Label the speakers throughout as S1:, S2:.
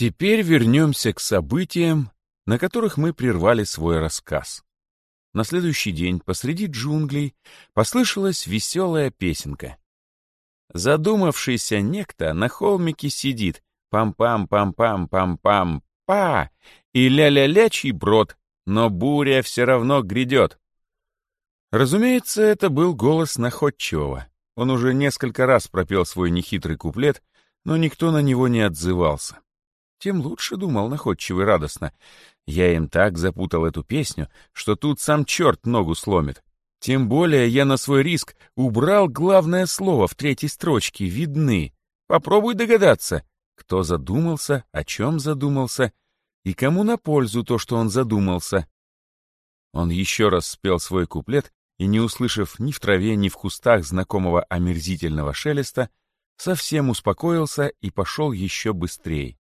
S1: Теперь вернемся к событиям, на которых мы прервали свой рассказ. На следующий день посреди джунглей послышалась веселая песенка. Задумавшийся некто на холмике сидит, пам-пам-пам-пам-пам-пам-па, и ля-ля-лячий брод, но буря все равно грядет. Разумеется, это был голос находчивого. Он уже несколько раз пропел свой нехитрый куплет, но никто на него не отзывался. Тем лучше, думал находчивый радостно. Я им так запутал эту песню, что тут сам черт ногу сломит. Тем более я на свой риск убрал главное слово в третьей строчке «видны». Попробуй догадаться, кто задумался, о чем задумался и кому на пользу то, что он задумался. Он еще раз спел свой куплет и, не услышав ни в траве, ни в кустах знакомого омерзительного шелеста, совсем успокоился и пошел еще быстрее.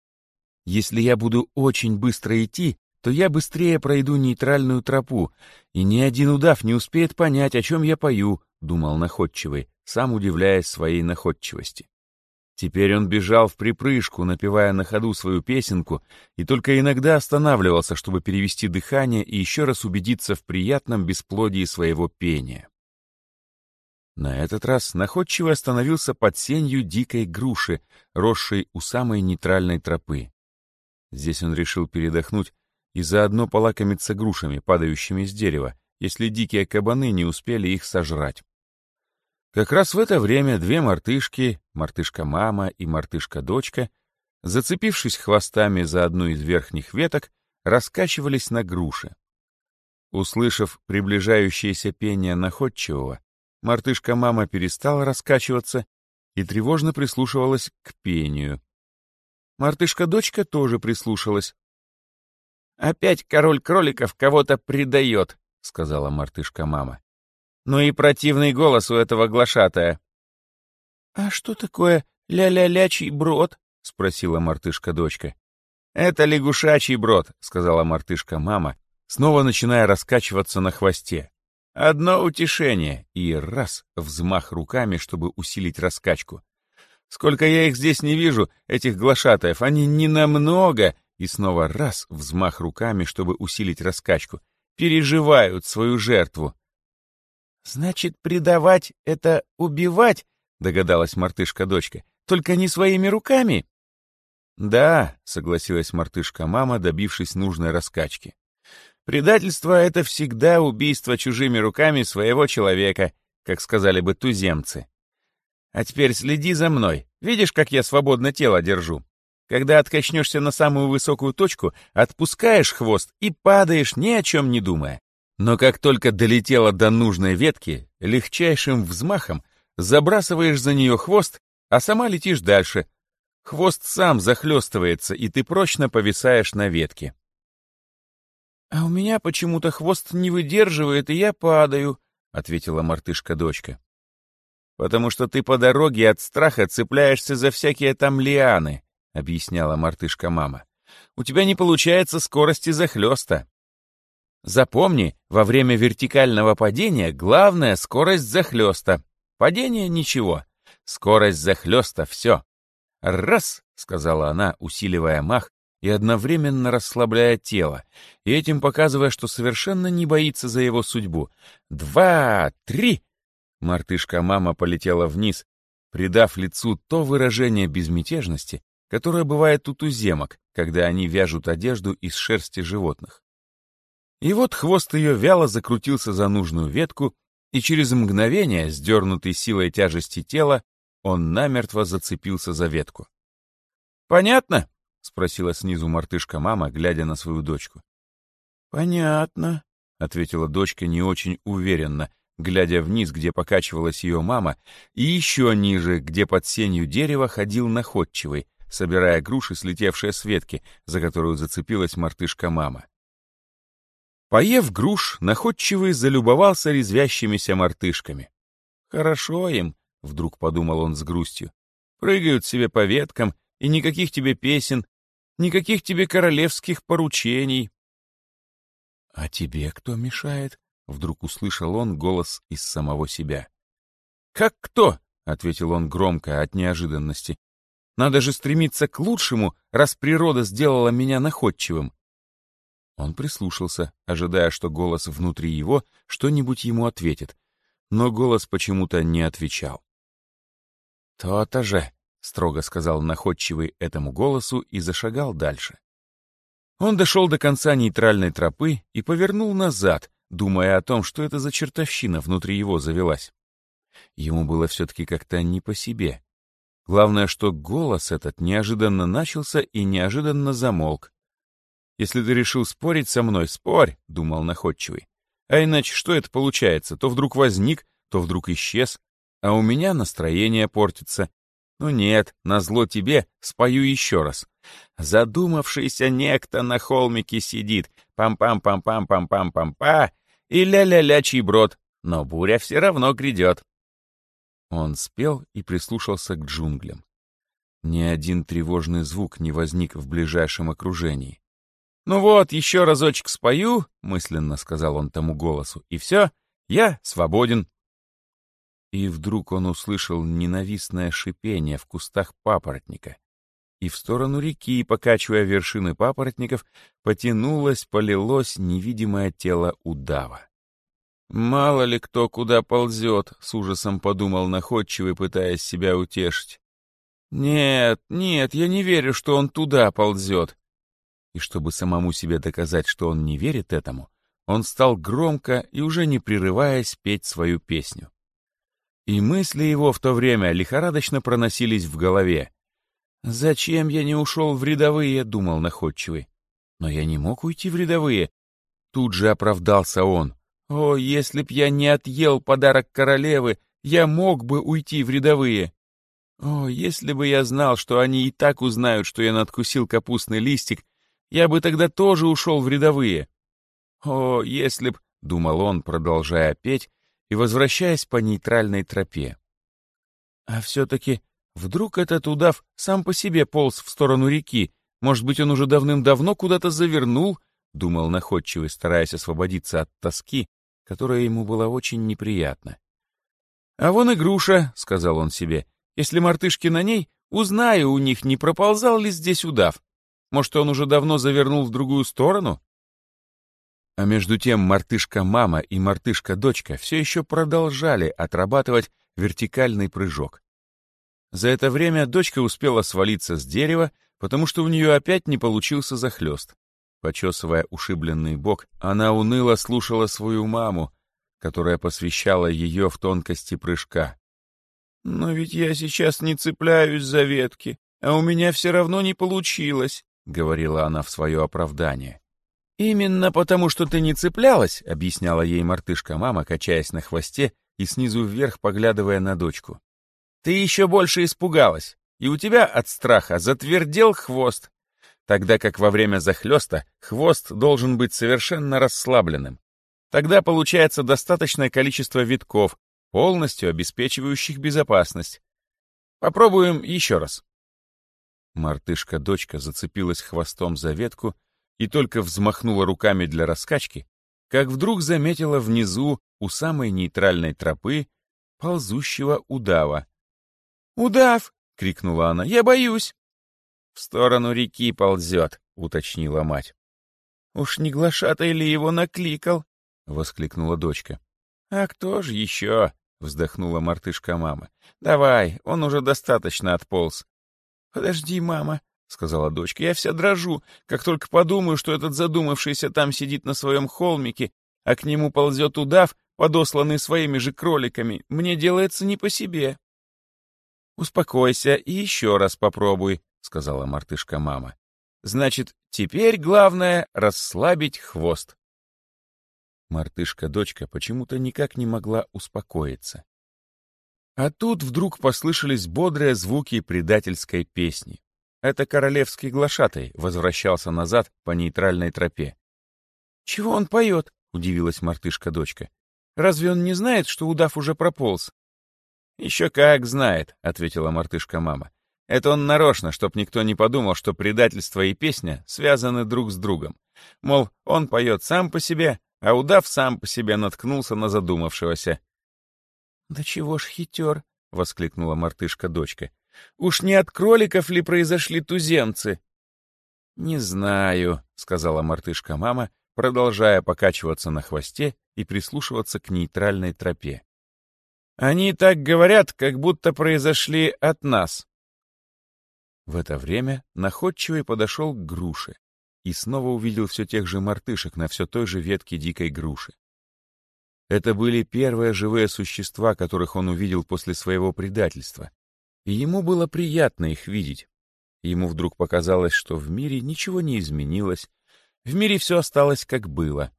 S1: Если я буду очень быстро идти, то я быстрее пройду нейтральную тропу, и ни один удав не успеет понять, о чем я пою, — думал находчивый, сам удивляясь своей находчивости. Теперь он бежал в припрыжку, напевая на ходу свою песенку, и только иногда останавливался, чтобы перевести дыхание и еще раз убедиться в приятном бесплодии своего пения. На этот раз находчивый остановился под сенью дикой груши, росшей у самой нейтральной тропы. Здесь он решил передохнуть и заодно полакомиться грушами, падающими с дерева, если дикие кабаны не успели их сожрать. Как раз в это время две мартышки, мартышка-мама и мартышка-дочка, зацепившись хвостами за одну из верхних веток, раскачивались на груши. Услышав приближающееся пение находчивого, мартышка-мама перестала раскачиваться и тревожно прислушивалась к пению. Мартышка-дочка тоже прислушалась. «Опять король кроликов кого-то предает», — сказала мартышка-мама. «Ну и противный голос у этого глашатая». «А что такое ля-ля-лячий брод?» — спросила мартышка-дочка. «Это лягушачий брод», — сказала мартышка-мама, снова начиная раскачиваться на хвосте. Одно утешение, и раз — взмах руками, чтобы усилить раскачку. Сколько я их здесь не вижу, этих глашатаев, они не намного, и снова раз — взмах руками, чтобы усилить раскачку, переживают свою жертву. «Значит, предавать — это убивать?» — догадалась мартышка-дочка. «Только не своими руками?» «Да», — согласилась мартышка-мама, добившись нужной раскачки. «Предательство — это всегда убийство чужими руками своего человека, как сказали бы туземцы. А теперь следи за мной. Видишь, как я свободно тело держу? Когда откачнешься на самую высокую точку, отпускаешь хвост и падаешь, ни о чем не думая. Но как только долетела до нужной ветки, легчайшим взмахом забрасываешь за нее хвост, а сама летишь дальше. Хвост сам захлестывается, и ты прочно повисаешь на ветке. «А у меня почему-то хвост не выдерживает, и я падаю», — ответила мартышка-дочка потому что ты по дороге от страха цепляешься за всякие там лианы», — объясняла мартышка-мама. «У тебя не получается скорости захлёста. Запомни, во время вертикального падения главная скорость захлёста. Падение — ничего. Скорость захлёста — всё. «Раз!» — сказала она, усиливая мах и одновременно расслабляя тело, и этим показывая, что совершенно не боится за его судьбу. «Два! Три!» Мартышка-мама полетела вниз, придав лицу то выражение безмятежности, которое бывает у туземок, когда они вяжут одежду из шерсти животных. И вот хвост ее вяло закрутился за нужную ветку, и через мгновение, сдернутый силой тяжести тела, он намертво зацепился за ветку. «Понятно?» — спросила снизу мартышка-мама, глядя на свою дочку. «Понятно», — ответила дочка не очень уверенно, глядя вниз, где покачивалась ее мама, и еще ниже, где под сенью дерева ходил находчивый, собирая груши, слетевшие с ветки, за которую зацепилась мартышка-мама. Поев груш, находчивый залюбовался резвящимися мартышками. «Хорошо им», — вдруг подумал он с грустью, — «прыгают себе по веткам, и никаких тебе песен, никаких тебе королевских поручений». «А тебе кто мешает?» Вдруг услышал он голос из самого себя. «Как кто?» — ответил он громко от неожиданности. Надо же стремиться к лучшему, раз природа сделала меня находчивым. Он прислушался, ожидая, что голос внутри его что-нибудь ему ответит, но голос почему-то не отвечал. «То-то же», — строго сказал находчивый этому голосу и зашагал дальше. Он дошел до конца нейтральной тропы и повернул назад, думая о том, что это за чертовщина внутри его завелась. Ему было все-таки как-то не по себе. Главное, что голос этот неожиданно начался и неожиданно замолк. «Если ты решил спорить со мной, спорь», — думал находчивый. «А иначе что это получается? То вдруг возник, то вдруг исчез, а у меня настроение портится. Ну нет, назло тебе спою еще раз. Задумавшийся некто на холмике сидит, пам-пам-пам-пам-пам-пам-пам-па, и ля-ля-ля брод, но буря все равно грядет. Он спел и прислушался к джунглям. Ни один тревожный звук не возник в ближайшем окружении. «Ну вот, еще разочек спою», — мысленно сказал он тому голосу, — «и все, я свободен». И вдруг он услышал ненавистное шипение в кустах папоротника. И в сторону реки, покачивая вершины папоротников, потянулось, полилось невидимое тело удава. «Мало ли кто куда ползет», — с ужасом подумал находчивый, пытаясь себя утешить. «Нет, нет, я не верю, что он туда ползет». И чтобы самому себе доказать, что он не верит этому, он стал громко и уже не прерываясь петь свою песню. И мысли его в то время лихорадочно проносились в голове. «Зачем я не ушел в рядовые?» — думал находчивый. «Но я не мог уйти в рядовые». Тут же оправдался он. «О, если б я не отъел подарок королевы, я мог бы уйти в рядовые. О, если бы я знал, что они и так узнают, что я надкусил капустный листик, я бы тогда тоже ушел в рядовые. О, если б...» — думал он, продолжая петь, и возвращаясь по нейтральной тропе. А все-таки вдруг этот удав сам по себе полз в сторону реки, может быть, он уже давным-давно куда-то завернул, думал находчивый, стараясь освободиться от тоски, которая ему была очень неприятна. «А вон и груша», — сказал он себе, — «если мартышки на ней, узнаю у них, не проползал ли здесь удав. Может, он уже давно завернул в другую сторону?» А между тем мартышка-мама и мартышка-дочка все еще продолжали отрабатывать вертикальный прыжок. За это время дочка успела свалиться с дерева, потому что у нее опять не получился захлест. Почесывая ушибленный бок, она уныло слушала свою маму, которая посвящала ее в тонкости прыжка. «Но ведь я сейчас не цепляюсь за ветки, а у меня все равно не получилось», — говорила она в свое оправдание. «Именно потому, что ты не цеплялась», — объясняла ей мартышка-мама, качаясь на хвосте и снизу вверх поглядывая на дочку. «Ты еще больше испугалась, и у тебя от страха затвердел хвост, тогда как во время захлеста хвост должен быть совершенно расслабленным. Тогда получается достаточное количество витков, полностью обеспечивающих безопасность. Попробуем еще раз». Мартышка-дочка зацепилась хвостом за ветку, и только взмахнула руками для раскачки, как вдруг заметила внизу, у самой нейтральной тропы, ползущего удава. «Удав!» — крикнула она. «Я боюсь!» «В сторону реки ползет», — уточнила мать. «Уж не глашатай ли его накликал?» — воскликнула дочка. «А кто же еще?» — вздохнула мартышка мама. «Давай, он уже достаточно отполз». «Подожди, мама», — сказала дочка. «Я вся дрожу, как только подумаю, что этот задумавшийся там сидит на своем холмике, а к нему ползет удав, подосланный своими же кроликами. Мне делается не по себе». «Успокойся и еще раз попробуй», — сказала мартышка-мама. «Значит, теперь главное — расслабить хвост». Мартышка-дочка почему-то никак не могла успокоиться. А тут вдруг послышались бодрые звуки предательской песни. Это королевский глашатай возвращался назад по нейтральной тропе. «Чего он поет?» — удивилась мартышка-дочка. «Разве он не знает, что удав уже прополз?» «Еще как знает», — ответила мартышка-мама. «Это он нарочно, чтоб никто не подумал, что предательство и песня связаны друг с другом. Мол, он поет сам по себе, а удав сам по себе наткнулся на задумавшегося». «Да чего ж хитер!» — воскликнула мартышка-дочка. Уж не от кроликов ли произошли туземцы?» «Не знаю», — сказала мартышка-мама, продолжая покачиваться на хвосте и прислушиваться к нейтральной тропе. «Они так говорят, как будто произошли от нас». В это время находчивый подошел к груше и снова увидел все тех же мартышек на все той же ветке дикой груши. Это были первые живые существа, которых он увидел после своего предательства, и ему было приятно их видеть. Ему вдруг показалось, что в мире ничего не изменилось, в мире все осталось как было.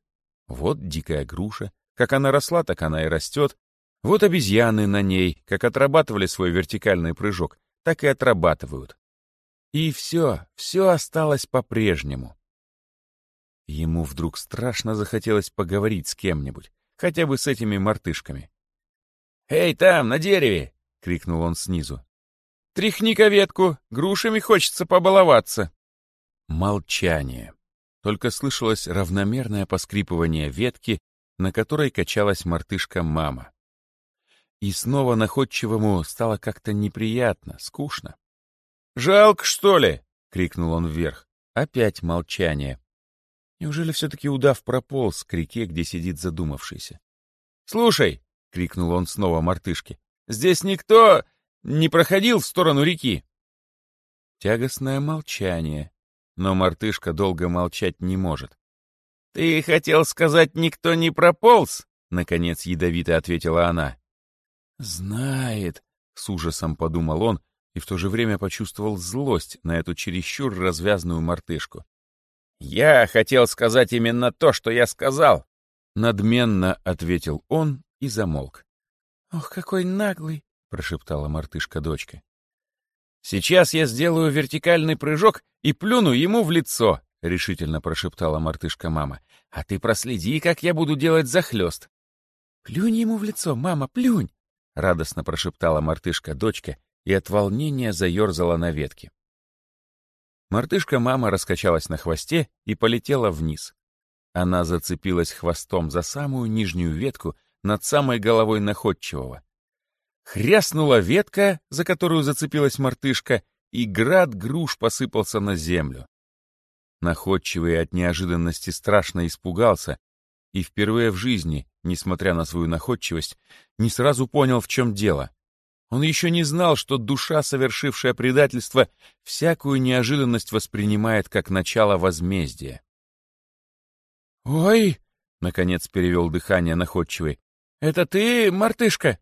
S1: Вот дикая груша, как она росла, так она и растет. Вот обезьяны на ней, как отрабатывали свой вертикальный прыжок, так и отрабатывают. И все, все осталось по-прежнему. Ему вдруг страшно захотелось поговорить с кем-нибудь, хотя бы с этими мартышками. «Эй, там, на дереве!» — крикнул он снизу. «Тряхни-ка ветку, грушами хочется побаловаться!» Молчание. Только слышалось равномерное поскрипывание ветки, на которой качалась мартышка-мама. И снова находчивому стало как-то неприятно, скучно. «Жалко, что ли?» — крикнул он вверх. Опять молчание. Неужели все-таки удав прополз к реке, где сидит задумавшийся? «Слушай!» — крикнул он снова мартышке. «Здесь никто не проходил в сторону реки!» Тягостное молчание, но мартышка долго молчать не может. «Ты хотел сказать, никто не прополз?» — наконец ядовито ответила она. «Знает», — с ужасом подумал он, и в то же время почувствовал злость на эту чересчур развязную мартышку. «Я хотел сказать именно то, что я сказал!» Надменно ответил он и замолк. «Ох, какой наглый!» — прошептала мартышка-дочка. «Сейчас я сделаю вертикальный прыжок и плюну ему в лицо!» — решительно прошептала мартышка-мама. «А ты проследи, как я буду делать захлёст!» «Плюнь ему в лицо, мама, плюнь!» — радостно прошептала мартышка-дочка и от волнения заерзала на ветке. Мартышка-мама раскачалась на хвосте и полетела вниз. Она зацепилась хвостом за самую нижнюю ветку над самой головой находчивого. Хряснула ветка, за которую зацепилась мартышка, и град груш посыпался на землю. Находчивый от неожиданности страшно испугался и впервые в жизни, несмотря на свою находчивость, не сразу понял, в чем дело. Он еще не знал, что душа, совершившая предательство, всякую неожиданность воспринимает как начало возмездия. «Ой!» — наконец перевел дыхание находчивый. «Это ты, мартышка?»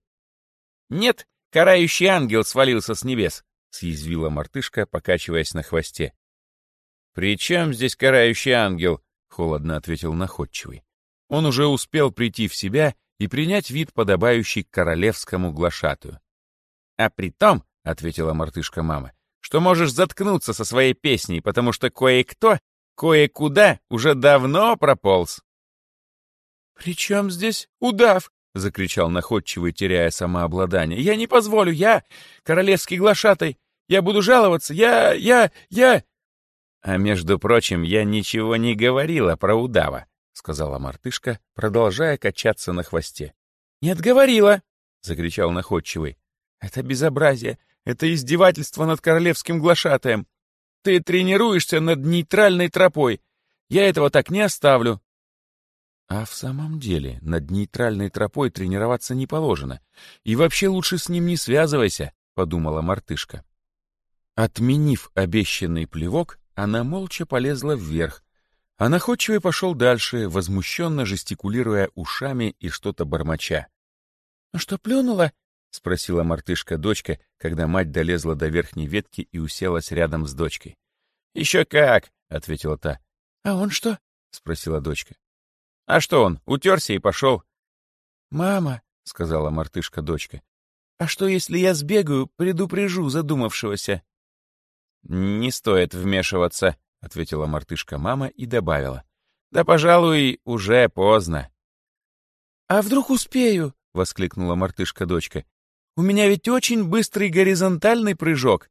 S1: «Нет, карающий ангел свалился с небес», — съязвила мартышка, покачиваясь на хвосте. «При чем здесь карающий ангел?» — холодно ответил находчивый. Он уже успел прийти в себя и принять вид, подобающий королевскому глашатую. «А при том, — ответила мартышка-мама, — что можешь заткнуться со своей песней, потому что кое-кто, кое-куда уже давно прополз». «При чем здесь удав?» — закричал находчивый, теряя самообладание. «Я не позволю, я королевский глашатай. Я буду жаловаться, я, я, я...» «А между прочим, я ничего не говорила про удава», — сказала мартышка, продолжая качаться на хвосте. «Нет, говорила!» — закричал находчивый. Это безобразие, это издевательство над королевским глашатаем. Ты тренируешься над нейтральной тропой. Я этого так не оставлю. А в самом деле над нейтральной тропой тренироваться не положено. И вообще лучше с ним не связывайся, подумала мартышка. Отменив обещанный плевок, она молча полезла вверх, а находчивый пошел дальше, возмущенно жестикулируя ушами и что-то бормоча. — Ну что, плюнула? — спросила мартышка-дочка, когда мать долезла до верхней ветки и уселась рядом с дочкой. «Еще как!» — ответила та. «А он что?» — спросила дочка. «А что он? Утерся и пошел». «Мама», — сказала мартышка-дочка, — «а что, если я сбегаю, предупрежу задумавшегося?» «Не стоит вмешиваться», — ответила мартышка-мама и добавила. «Да, пожалуй, уже поздно». «А вдруг успею?» — воскликнула мартышка-дочка. У меня ведь очень быстрый горизонтальный прыжок».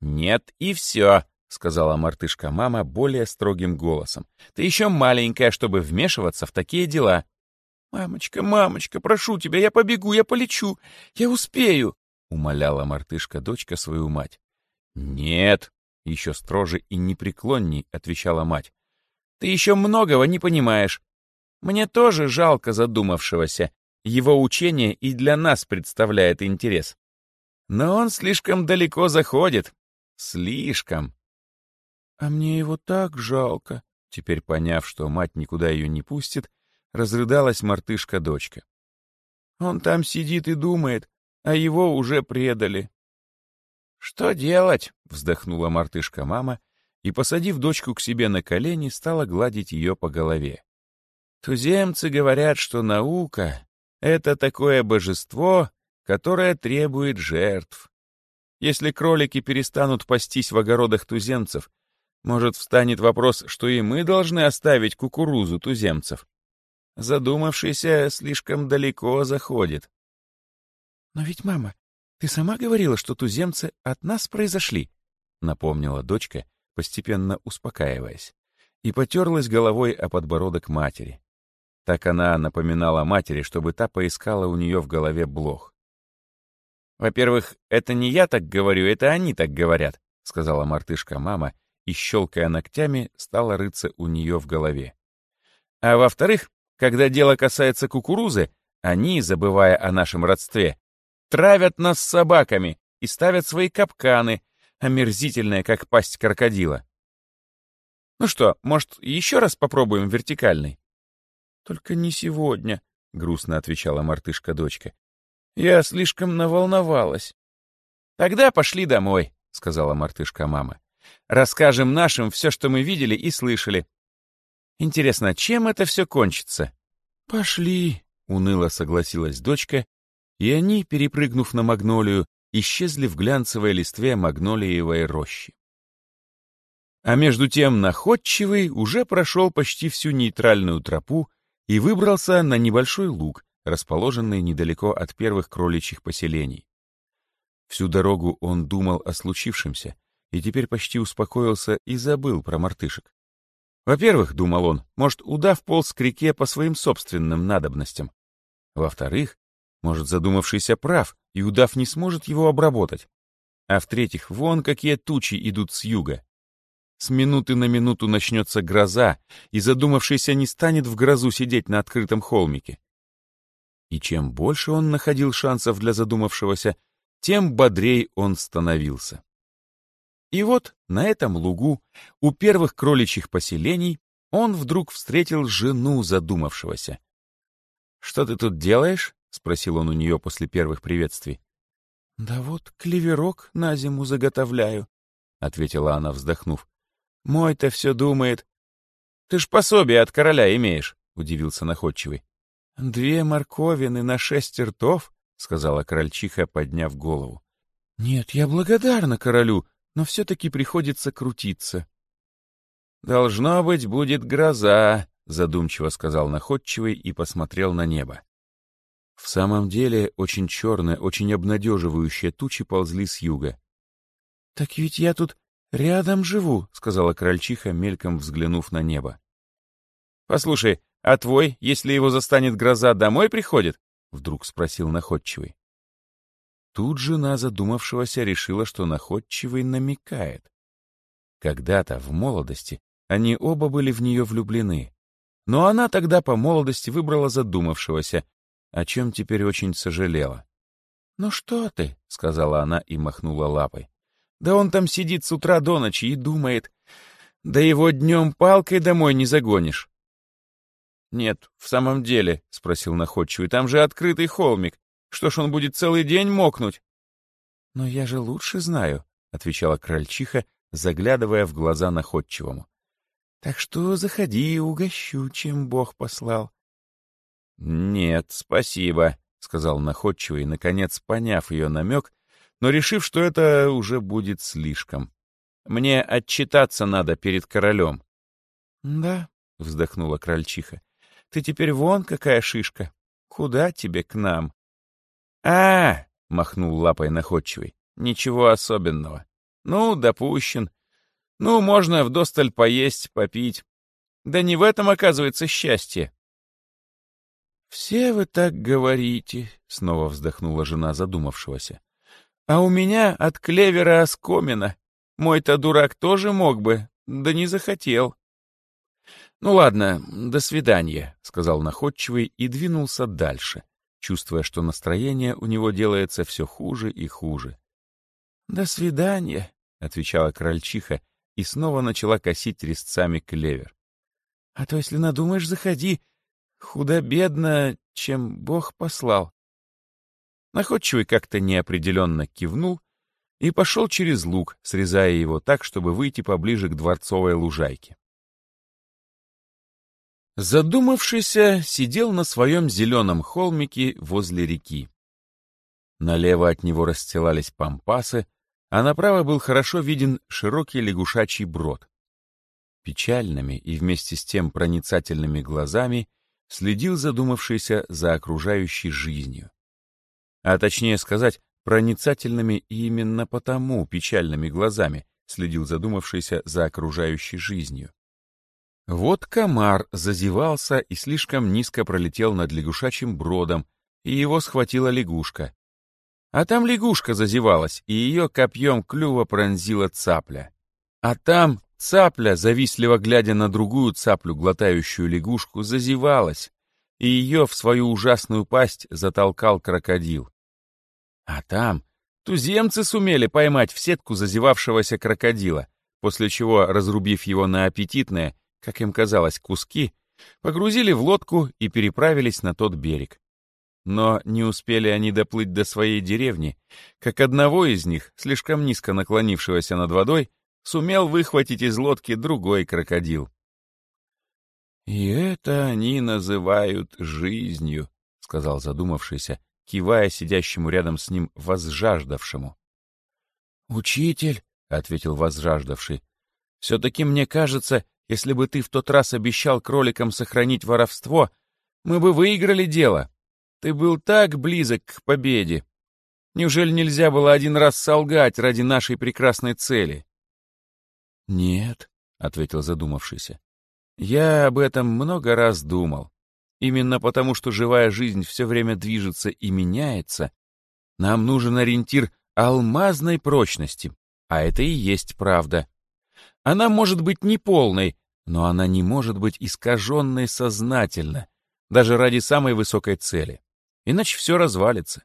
S1: «Нет, и все», — сказала мартышка-мама более строгим голосом. «Ты еще маленькая, чтобы вмешиваться в такие дела». «Мамочка, мамочка, прошу тебя, я побегу, я полечу, я успею». — умоляла мартышка-дочка свою мать. «Нет!» — еще строже и непреклонней отвечала мать. «Ты еще многого не понимаешь. Мне тоже жалко задумавшегося. Его учение и для нас представляет интерес. Но он слишком далеко заходит. Слишком. А мне его так жалко. Теперь поняв, что мать никуда ее не пустит, разрыдалась мартышка-дочка. Он там сидит и думает, а его уже предали. «Что делать?» — вздохнула мартышка-мама и, посадив дочку к себе на колени, стала гладить ее по голове. Туземцы говорят, что наука — это такое божество, которое требует жертв. Если кролики перестанут пастись в огородах туземцев, может, встанет вопрос, что и мы должны оставить кукурузу туземцев. Задумавшийся слишком далеко заходит. «Но ведь, мама, ты сама говорила, что туземцы от нас произошли», — напомнила дочка, постепенно успокаиваясь, и потерлась головой о подбородок матери. Так она напоминала матери, чтобы та поискала у нее в голове блох. «Во-первых, это не я так говорю, это они так говорят», — сказала мартышка-мама, и, щелкая ногтями, стала рыться у нее в голове. «А во-вторых, когда дело касается кукурузы, они, забывая о нашем родстве, травят нас собаками и ставят свои капканы, омерзительные, как пасть крокодила. Ну что, может, еще раз попробуем вертикальный? «Только не сегодня», — грустно отвечала мартышка-дочка. «Я слишком наволновалась». «Тогда пошли домой», — сказала мартышка-мама. «Расскажем нашим все, что мы видели и слышали. Интересно, чем это все кончится?» «Пошли», — уныло согласилась дочка, и они, перепрыгнув на магнолию, исчезли в глянцевой листве магнолиевой рощи. А между тем находчивый уже прошел почти всю нейтральную тропу и выбрался на небольшой луг, расположенный недалеко от первых кроличьих поселений. Всю дорогу он думал о случившемся и теперь почти успокоился и забыл про мартышек. Во-первых, думал он, может, удав полз к реке по своим собственным надобностям. Во-вторых, может, задумавшийся прав, и удав не сможет его обработать. А в-третьих, вон какие тучи идут с юга. С минуты на минуту начнется гроза, и задумавшийся не станет в грозу сидеть на открытом холмике. И чем больше он находил шансов для задумавшегося, тем бодрей он становился. И вот на этом лугу, у первых кроличьих поселений, он вдруг встретил жену задумавшегося. «Что ты тут делаешь?» — спросил он у нее после первых приветствий. «Да вот клеверок на зиму заготовляю», — ответила она, вздохнув. Мой-то все думает. Ты ж пособие от короля имеешь, — удивился находчивый. Две морковины на шесть ртов, — сказала крольчиха, подняв голову. Нет, я благодарна королю, но все-таки приходится крутиться. Должно быть, будет гроза, — задумчиво сказал находчивый и посмотрел на небо. В самом деле, очень черные, очень обнадеживающие тучи ползли с юга. — Так ведь я тут «Рядом живу», — сказала крольчиха, мельком взглянув на небо. «Послушай, а твой, если его застанет гроза, домой приходит?» — вдруг спросил находчивый. Тут жена задумавшегося решила, что находчивый намекает. Когда-то, в молодости, они оба были в нее влюблены. Но она тогда по молодости выбрала задумавшегося, о чем теперь очень сожалела. «Ну что ты?» — сказала она и махнула лапой. Да он там сидит с утра до ночи и думает. Да его днем палкой домой не загонишь. «Нет, в самом деле», — спросил находчивый, — «там же открытый холмик. Что ж он будет целый день мокнуть?» «Но я же лучше знаю», — отвечала крольчиха, заглядывая в глаза находчивому. «Так что заходи угощу, чем Бог послал». «Нет, спасибо», — сказал находчивый, наконец поняв ее намек но решив, что это уже будет слишком. Мне отчитаться надо перед королем. — Да, — вздохнула крольчиха, — ты теперь вон какая шишка. Куда тебе к нам? А, -а, -а махнул лапой находчивый. Ничего особенного. Ну, допущен. Ну, можно вдосталь поесть, попить. Да не в этом, оказывается, счастье. «Все вы так говорите», — снова вздохнула жена задумавшегося. А у меня от клевера оскомина. Мой-то дурак тоже мог бы, да не захотел. «Ну ладно, до свидания», — сказал находчивый и двинулся дальше, чувствуя, что настроение у него делается все хуже и хуже. «До свидания», — отвечала крольчиха и снова начала косить резцами клевер. «А то, если надумаешь, заходи. Худо-бедно, чем Бог послал». Находчивый как-то неопределенно кивнул и пошел через луг, срезая его так, чтобы выйти поближе к дворцовой лужайке. Задумавшийся сидел на своем зеленом холмике возле реки. Налево от него расстилались пампасы, а направо был хорошо виден широкий лягушачий брод. Печальными и вместе с тем проницательными глазами следил задумавшийся за окружающей жизнью. А точнее сказать, проницательными и именно потому печальными глазами следил задумавшийся за окружающей жизнью. Вот комар зазевался и слишком низко пролетел над лягушачьим бродом, и его схватила лягушка. А там лягушка зазевалась, и ее копьем клюва пронзила цапля. А там цапля, завистливо глядя на другую цаплю, глотающую лягушку, зазевалась, и ее в свою ужасную пасть затолкал крокодил. А там туземцы сумели поймать в сетку зазевавшегося крокодила, после чего, разрубив его на аппетитное, как им казалось, куски, погрузили в лодку и переправились на тот берег. Но не успели они доплыть до своей деревни, как одного из них, слишком низко наклонившегося над водой, сумел выхватить из лодки другой крокодил. «И это они называют жизнью», — сказал задумавшийся, кивая сидящему рядом с ним возжаждавшему. «Учитель», — ответил возжаждавший, — «все-таки мне кажется, если бы ты в тот раз обещал кроликам сохранить воровство, мы бы выиграли дело. Ты был так близок к победе. Неужели нельзя было один раз солгать ради нашей прекрасной цели? Нет, — ответил задумавшийся. Я об этом много раз думал. Именно потому, что живая жизнь все время движется и меняется, нам нужен ориентир алмазной прочности, а это и есть правда. Она может быть неполной, но она не может быть искаженной сознательно, даже ради самой высокой цели иначе все развалится.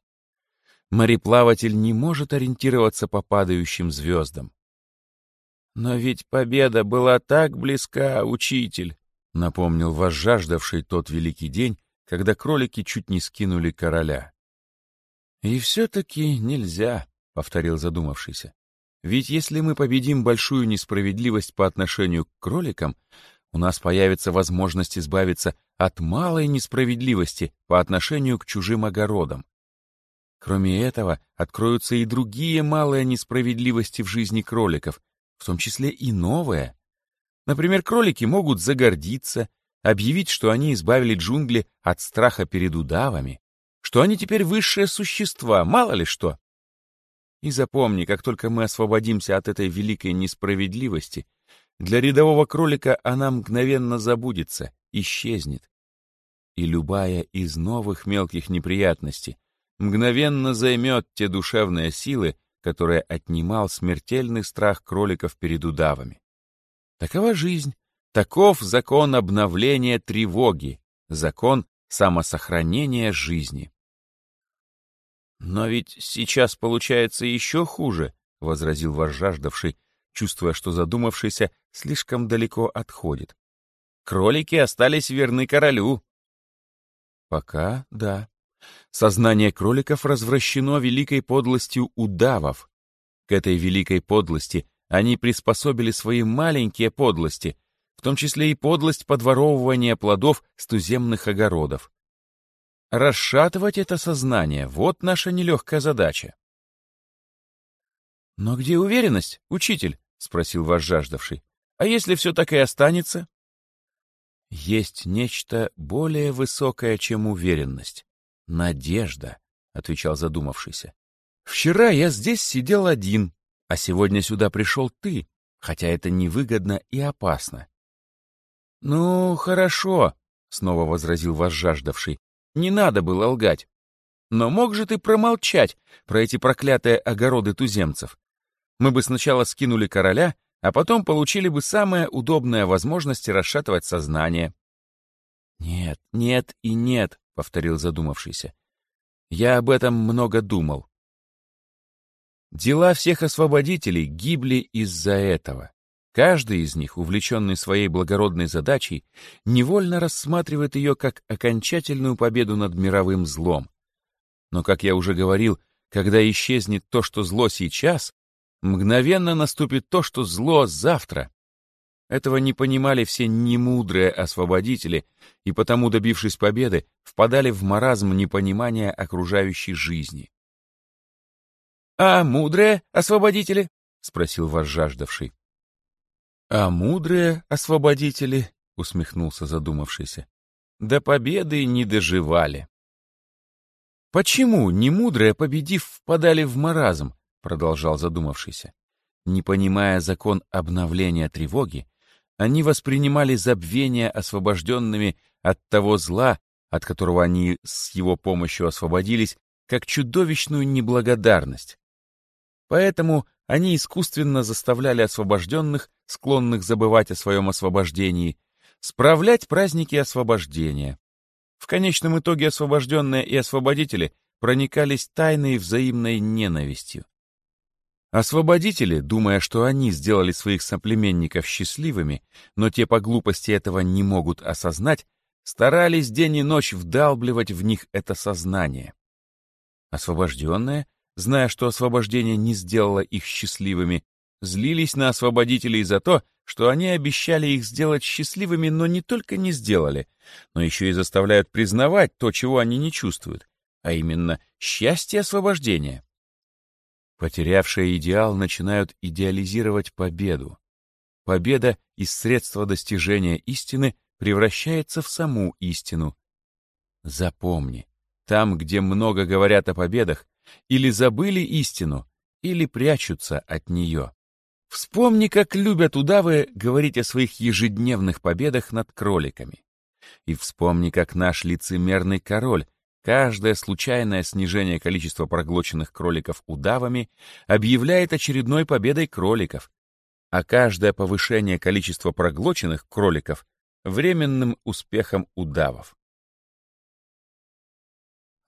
S1: Мореплаватель не может ориентироваться по падающим звездам. «Но ведь победа была так близка, учитель!» — напомнил возжаждавший тот великий день, когда кролики чуть не скинули короля. «И все-таки нельзя», — повторил задумавшийся. «Ведь если мы победим большую несправедливость по отношению к кроликам, у нас появится возможность избавиться от малой несправедливости по отношению к чужим огородам. Кроме этого, откроются и другие малые несправедливости в жизни кроликов, в том числе и новые. Например, кролики могут загордиться, объявить, что они избавили джунгли от страха перед удавами, что они теперь высшие существа, мало ли что. И запомни, как только мы освободимся от этой великой несправедливости, для рядового кролика она мгновенно забудется, исчезнет. И любая из новых мелких неприятностей мгновенно займет те душевные силы, которые отнимал смертельный страх кроликов перед удавами. Такова жизнь, таков закон обновления тревоги, закон самосохранения жизни. «Но ведь сейчас получается еще хуже», — возразил возжаждавший, чувствуя, что задумавшийся слишком далеко отходит. «Кролики остались верны королю». «Пока да. Сознание кроликов развращено великой подлостью удавов. К этой великой подлости они приспособили свои маленькие подлости, в том числе и подлость подворовывания плодов с туземных огородов. Расшатывать это сознание — вот наша нелегкая задача. «Но где уверенность, учитель?» — спросил ваш жаждавший. «А если все так и останется?» «Есть нечто более высокое, чем уверенность. Надежда», — отвечал задумавшийся. «Вчера я здесь сидел один, а сегодня сюда пришел ты, хотя это невыгодно и опасно». «Ну, хорошо», — снова возразил вас жаждавший. «Не надо было лгать. Но мог же ты промолчать про эти проклятые огороды туземцев? Мы бы сначала скинули короля, а потом получили бы самые удобные возможности расшатывать сознание. «Нет, нет и нет», — повторил задумавшийся. «Я об этом много думал. Дела всех освободителей гибли из-за этого. Каждый из них, увлеченный своей благородной задачей, невольно рассматривает ее как окончательную победу над мировым злом. Но, как я уже говорил, когда исчезнет то, что зло сейчас, мгновенно наступит то, что зло завтра. Этого не понимали все немудрые освободители, и потому, добившись победы, впадали в маразм непонимания окружающей жизни. «А мудрые освободители?» — спросил возжаждавший. «А мудрые освободители?» — усмехнулся задумавшийся. «До победы не доживали». «Почему немудрые, победив, впадали в маразм?» — продолжал задумавшийся. Не понимая закон обновления тревоги, они воспринимали забвение освобожденными от того зла, от которого они с его помощью освободились, как чудовищную неблагодарность. Поэтому они искусственно заставляли освобожденных, склонных забывать о своем освобождении, справлять праздники освобождения. В конечном итоге освобожденные и освободители проникались тайной взаимной ненавистью. Освободители, думая, что они сделали своих соплеменников счастливыми, но те по глупости этого не могут осознать, старались день и ночь вдалбливать в них это сознание. Освобожденные зная, что освобождение не сделало их счастливыми, злились на освободителей за то, что они обещали их сделать счастливыми, но не только не сделали, но еще и заставляют признавать то, чего они не чувствуют, а именно счастье освобождения. Потерявшие идеал начинают идеализировать победу. Победа из средства достижения истины превращается в саму истину. Запомни, там, где много говорят о победах, или забыли истину, или прячутся от нее. Вспомни, как любят удавы говорить о своих ежедневных победах над кроликами. И вспомни, как наш лицемерный король каждое случайное снижение количества проглоченных кроликов удавами объявляет очередной победой кроликов, а каждое повышение количества проглоченных кроликов — временным успехом удавов.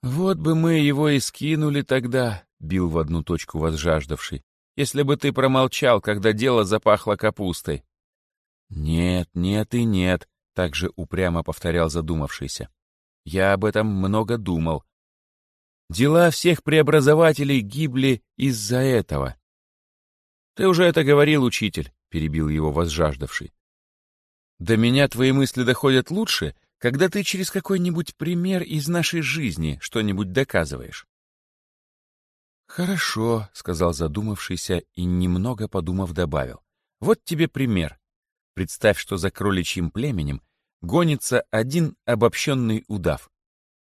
S1: «Вот бы мы его и скинули тогда», — бил в одну точку возжаждавший, «если бы ты промолчал, когда дело запахло капустой». «Нет, нет и нет», — также упрямо повторял задумавшийся. «Я об этом много думал. Дела всех преобразователей гибли из-за этого». «Ты уже это говорил, учитель», — перебил его возжаждавший. «До меня твои мысли доходят лучше, когда ты через какой-нибудь пример из нашей жизни что-нибудь доказываешь. «Хорошо», — сказал задумавшийся и, немного подумав, добавил. «Вот тебе пример. Представь, что за кроличьим племенем гонится один обобщенный удав.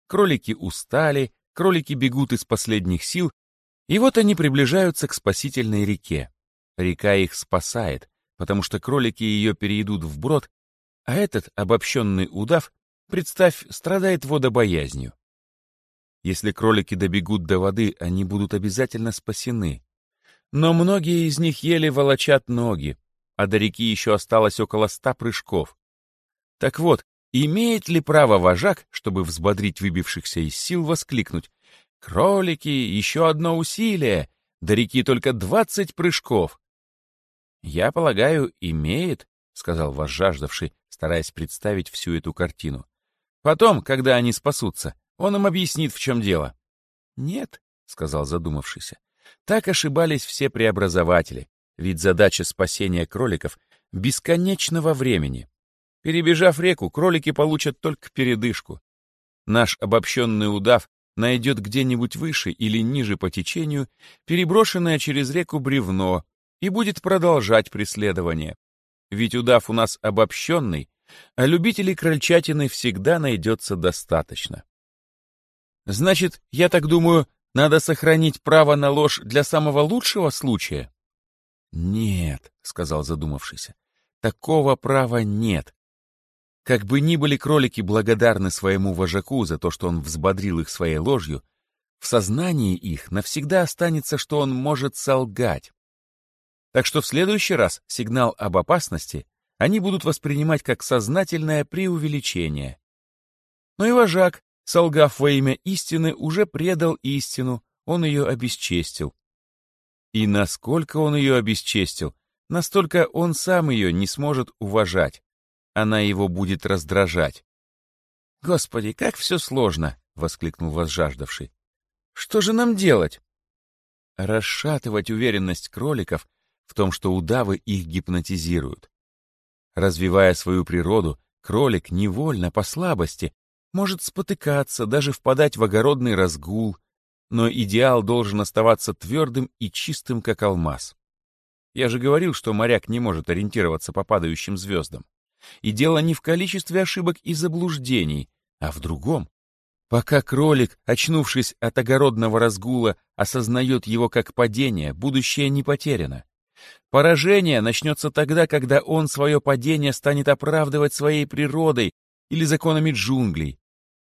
S1: Кролики устали, кролики бегут из последних сил, и вот они приближаются к спасительной реке. Река их спасает, потому что кролики ее перейдут вброд, а этот обобщенный удав Представь, страдает водобоязнью. Если кролики добегут до воды, они будут обязательно спасены. Но многие из них еле волочат ноги, а до реки еще осталось около ста прыжков. Так вот, имеет ли право вожак, чтобы взбодрить выбившихся из сил, воскликнуть «Кролики, еще одно усилие! До реки только двадцать прыжков!» «Я полагаю, имеет», — сказал возжаждавший, стараясь представить всю эту картину. Потом, когда они спасутся, он им объяснит, в чем дело. Нет, — сказал задумавшийся, — так ошибались все преобразователи, ведь задача спасения кроликов — бесконечного времени. Перебежав реку, кролики получат только передышку. Наш обобщенный удав найдет где-нибудь выше или ниже по течению переброшенное через реку бревно и будет продолжать преследование. Ведь удав у нас обобщенный, а любителей крольчатины всегда найдется достаточно. Значит, я так думаю, надо сохранить право на ложь для самого лучшего случая? Нет, сказал задумавшийся, такого права нет. Как бы ни были кролики благодарны своему вожаку за то, что он взбодрил их своей ложью, в сознании их навсегда останется, что он может солгать. Так что в следующий раз сигнал об опасности они будут воспринимать как сознательное преувеличение. Но и вожак, солгав во имя истины, уже предал истину, он ее обесчестил. И насколько он ее обесчестил, настолько он сам ее не сможет уважать. Она его будет раздражать. «Господи, как все сложно!» — воскликнул возжаждавший. «Что же нам делать?» Расшатывать уверенность кроликов в том, что удавы их гипнотизируют. Развивая свою природу, кролик невольно, по слабости, может спотыкаться, даже впадать в огородный разгул, но идеал должен оставаться твердым и чистым, как алмаз. Я же говорил, что моряк не может ориентироваться по падающим звездам. И дело не в количестве ошибок и заблуждений, а в другом. Пока кролик, очнувшись от огородного разгула, осознает его как падение, будущее не потеряно. Поражение начнется тогда, когда он свое падение станет оправдывать своей природой или законами джунглей.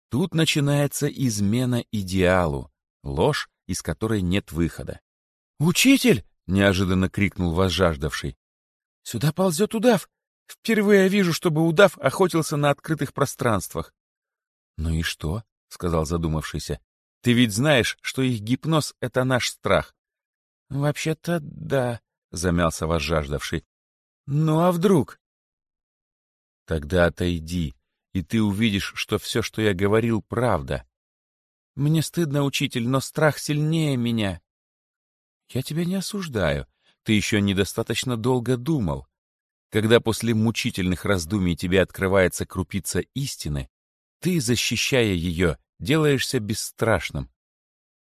S1: Тут начинается измена идеалу, ложь, из которой нет выхода. «Учитель!» — неожиданно крикнул возжаждавший. «Сюда ползет удав! Впервые я вижу, чтобы удав охотился на открытых пространствах». «Ну и что?» — сказал задумавшийся. «Ты ведь знаешь, что их гипноз — это наш страх». «Вообще-то да», — замялся возжаждавший. «Ну а вдруг?» «Тогда отойди, и ты увидишь, что все, что я говорил, правда. Мне стыдно, учитель, но страх сильнее меня. Я тебя не осуждаю. Ты еще недостаточно долго думал. Когда после мучительных раздумий тебе открывается крупица истины, ты, защищая ее, делаешься бесстрашным.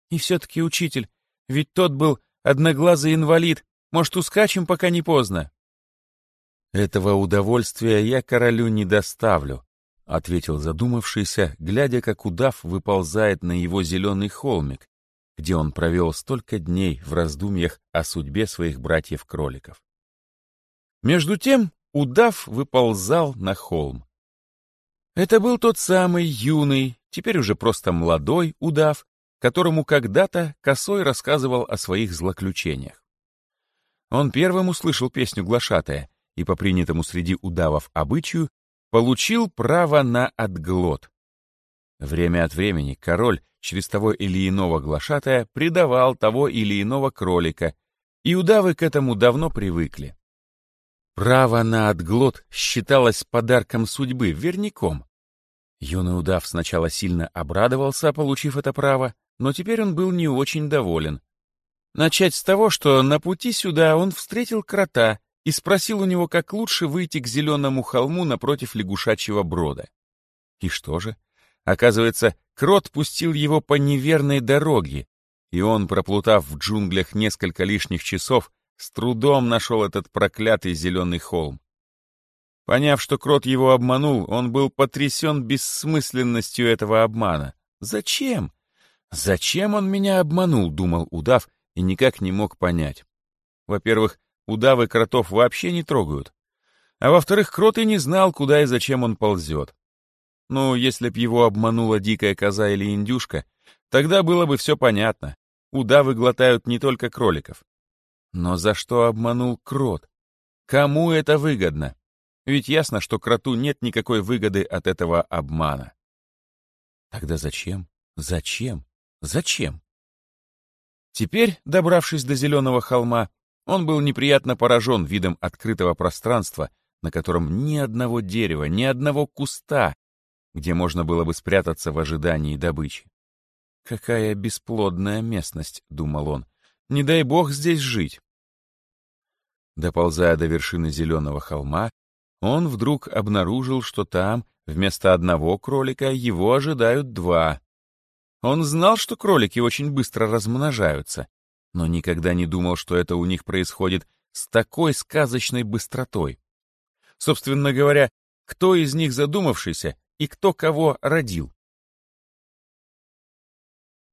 S1: И все-таки, учитель, ведь тот был одноглазый инвалид. Может, ускачем, пока не поздно? Этого удовольствия я королю не доставлю, — ответил задумавшийся, глядя, как удав выползает на его зеленый холмик, где он провел столько дней в раздумьях о судьбе своих братьев-кроликов. Между тем удав выползал на холм. Это был тот самый юный, теперь уже просто молодой удав, которому когда-то Косой рассказывал о своих злоключениях. Он первым услышал песню глашатая и по принятому среди удавов обычаю получил право на отглот. Время от времени король через того или иного глашатая предавал того или иного кролика, и удавы к этому давно привыкли. Право на отглот считалось подарком судьбы, верняком. Юный удав сначала сильно обрадовался, получив это право, но теперь он был не очень доволен. Начать с того, что на пути сюда он встретил крота, и спросил у него, как лучше выйти к зеленому холму напротив лягушачьего брода. И что же? Оказывается, крот пустил его по неверной дороге, и он, проплутав в джунглях несколько лишних часов, с трудом нашел этот проклятый зеленый холм. Поняв, что крот его обманул, он был потрясен бессмысленностью этого обмана. «Зачем? Зачем он меня обманул?» — думал удав и никак не мог понять. Во-первых, Удавы кротов вообще не трогают. А во-вторых, крот и не знал, куда и зачем он ползет. Ну, если б его обманула дикая коза или индюшка, тогда было бы все понятно. Удавы глотают не только кроликов. Но за что обманул крот? Кому это выгодно? Ведь ясно, что кроту нет никакой выгоды от этого обмана. Тогда зачем? Зачем? Зачем? Теперь, добравшись до зеленого холма, он был неприятно поражен видом открытого пространства, на котором ни одного дерева, ни одного куста, где можно было бы спрятаться в ожидании добычи. «Какая бесплодная местность», — думал он, — «не дай бог здесь жить». Доползая до вершины зеленого холма, он вдруг обнаружил, что там вместо одного кролика его ожидают два. Он знал, что кролики очень быстро размножаются, но никогда не думал, что это у них происходит с такой сказочной быстротой. Собственно говоря, кто из них задумавшийся и кто кого родил?